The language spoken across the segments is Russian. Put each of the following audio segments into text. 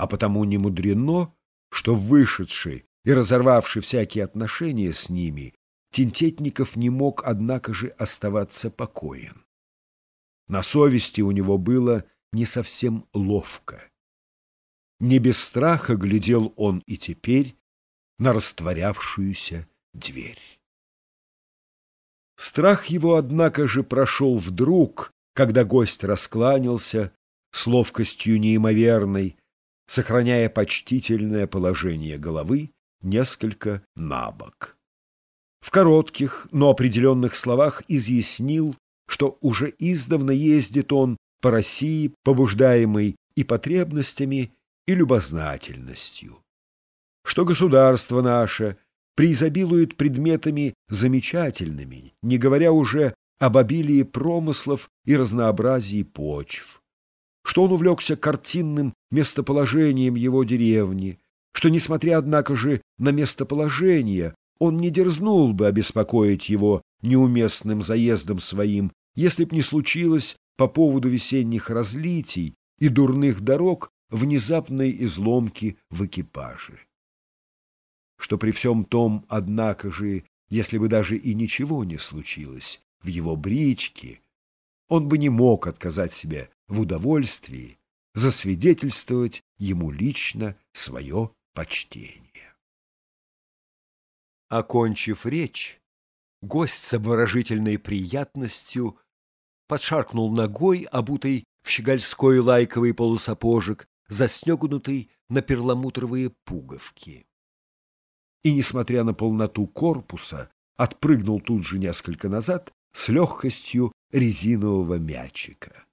а потому не мудрено, что вышедший и разорвавший всякие отношения с ними, Тинтетников не мог, однако же, оставаться покоен. На совести у него было не совсем ловко. Не без страха глядел он и теперь на растворявшуюся дверь. Страх его, однако же, прошел вдруг, когда гость раскланялся с ловкостью неимоверной, сохраняя почтительное положение головы несколько набок. В коротких, но определенных словах изъяснил, что уже издавна ездит он по России, побуждаемый и потребностями, и любознательностью, что государство наше преизобилует предметами замечательными, не говоря уже об обилии промыслов и разнообразии почв, что он увлекся картинным местоположением его деревни, что, несмотря, однако же, на местоположение, он не дерзнул бы обеспокоить его неуместным заездом своим, если б не случилось по поводу весенних разлитий и дурных дорог внезапной изломки в экипаже. Что при всем том, однако же, если бы даже и ничего не случилось в его бричке, он бы не мог отказать себе в удовольствии засвидетельствовать ему лично свое почтение. Окончив речь, гость с обворожительной приятностью подшаркнул ногой, обутой в щегольской лайковый полусапожек, застегнутый на перламутровые пуговки. И, несмотря на полноту корпуса, отпрыгнул тут же несколько назад с легкостью резинового мячика.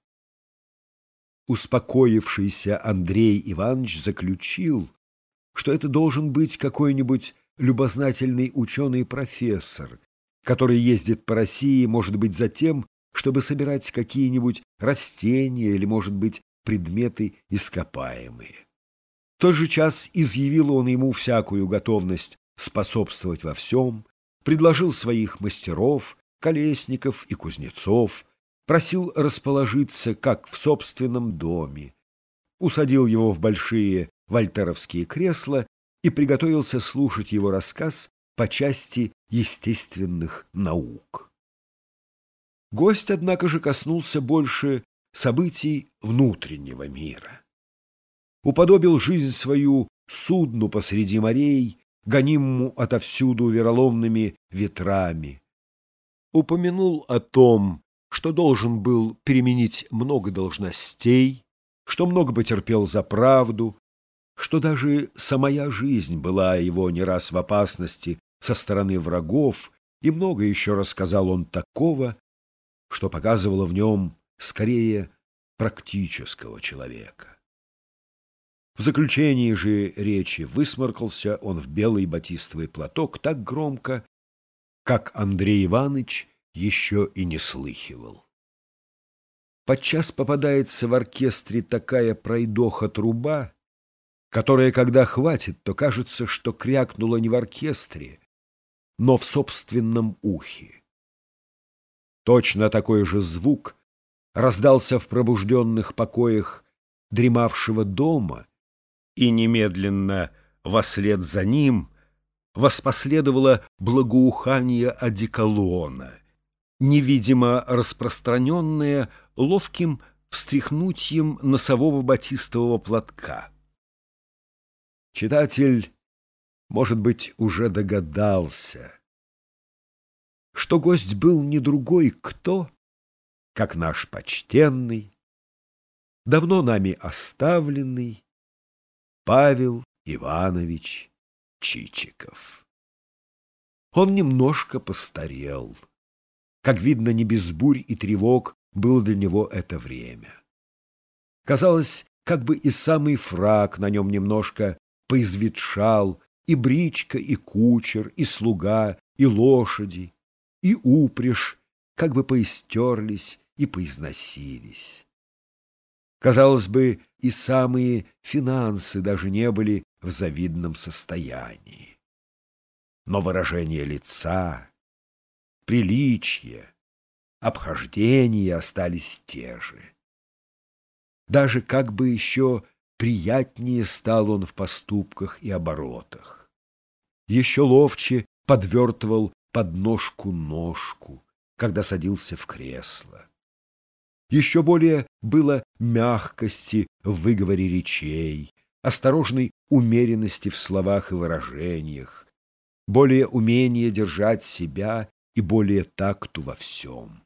Успокоившийся Андрей Иванович заключил, что это должен быть какой-нибудь любознательный ученый-профессор, который ездит по России, может быть, за тем, чтобы собирать какие-нибудь растения или, может быть, предметы ископаемые. В тот же час изъявил он ему всякую готовность способствовать во всем, предложил своих мастеров, колесников и кузнецов, просил расположиться, как в собственном доме, усадил его в большие вольтеровские кресла и приготовился слушать его рассказ по части естественных наук. Гость, однако же, коснулся больше событий внутреннего мира. Уподобил жизнь свою судну посреди морей, гонимому отовсюду вероломными ветрами. Упомянул о том, что должен был переменить много должностей, что много потерпел за правду, что даже самая жизнь была его не раз в опасности со стороны врагов, и много еще рассказал он такого, что показывало в нем скорее практического человека. В заключении же речи высморкался он в белый батистовый платок так громко, как Андрей Иванович еще и не слыхивал. Подчас попадается в оркестре такая пройдоха-труба, которая, когда хватит, то кажется, что крякнула не в оркестре, но в собственном ухе. Точно такой же звук раздался в пробужденных покоях дремавшего дома, и немедленно вслед за ним воспоследовало благоухание одеколона — невидимо распространенное ловким встряхнутьем носового батистового платка. Читатель, может быть, уже догадался, что гость был не другой кто, как наш почтенный, давно нами оставленный Павел Иванович Чичиков. Он немножко постарел. Как видно, не без бурь и тревог было для него это время. Казалось, как бы и самый фраг на нем немножко поизветшал, и бричка, и кучер, и слуга, и лошади, и упряжь как бы поистерлись и поизносились. Казалось бы, и самые финансы даже не были в завидном состоянии. Но выражение лица, приличия, обхождения остались те же. Даже как бы еще приятнее стал он в поступках и оборотах. Еще ловче подвертывал подножку-ножку, когда садился в кресло. Еще более было мягкости в выговоре речей, осторожной умеренности в словах и выражениях, более умения держать себя и более такту во всем.